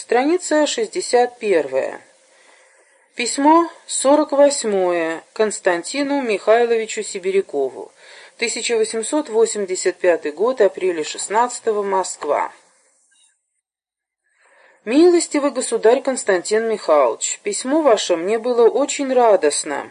Страница 61. Письмо 48 Константину Михайловичу Сибирякову. 1885 год, апреля 16 Москва. Милостивый государь Константин Михайлович, письмо ваше мне было очень радостно.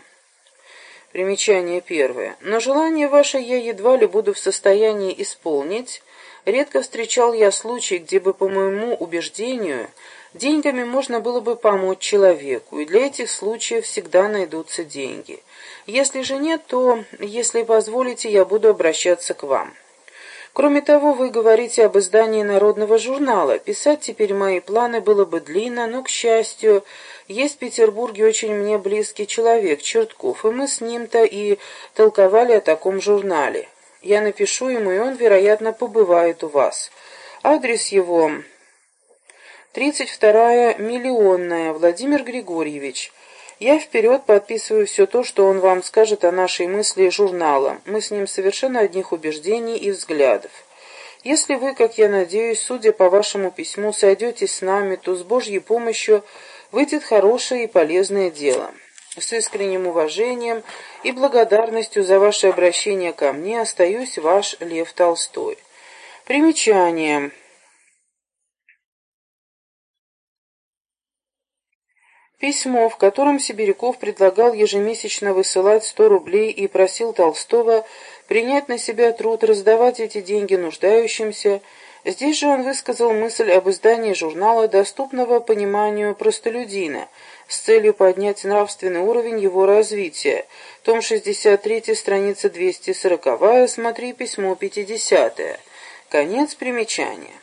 Примечание первое. Но желание ваше я едва ли буду в состоянии исполнить. Редко встречал я случай, где бы, по моему убеждению, деньгами можно было бы помочь человеку, и для этих случаев всегда найдутся деньги. Если же нет, то, если позволите, я буду обращаться к вам. Кроме того, вы говорите об издании народного журнала. Писать теперь мои планы было бы длинно, но, к счастью, есть в Петербурге очень мне близкий человек, Чертков, и мы с ним-то и толковали о таком журнале. Я напишу ему, и он, вероятно, побывает у вас. Адрес его... 32-я Миллионная, Владимир Григорьевич. Я вперед подписываю все то, что он вам скажет о нашей мысли журнала. Мы с ним совершенно одних убеждений и взглядов. Если вы, как я надеюсь, судя по вашему письму, сойдетесь с нами, то с Божьей помощью выйдет хорошее и полезное дело. С искренним уважением и благодарностью за ваше обращение ко мне остаюсь ваш Лев Толстой. Примечание. Письмо, в котором Сибиряков предлагал ежемесячно высылать 100 рублей и просил Толстого принять на себя труд раздавать эти деньги нуждающимся, здесь же он высказал мысль об издании журнала, доступного пониманию простолюдина, с целью поднять нравственный уровень его развития. Том 63, страница 240, смотри письмо 50. Конец примечания.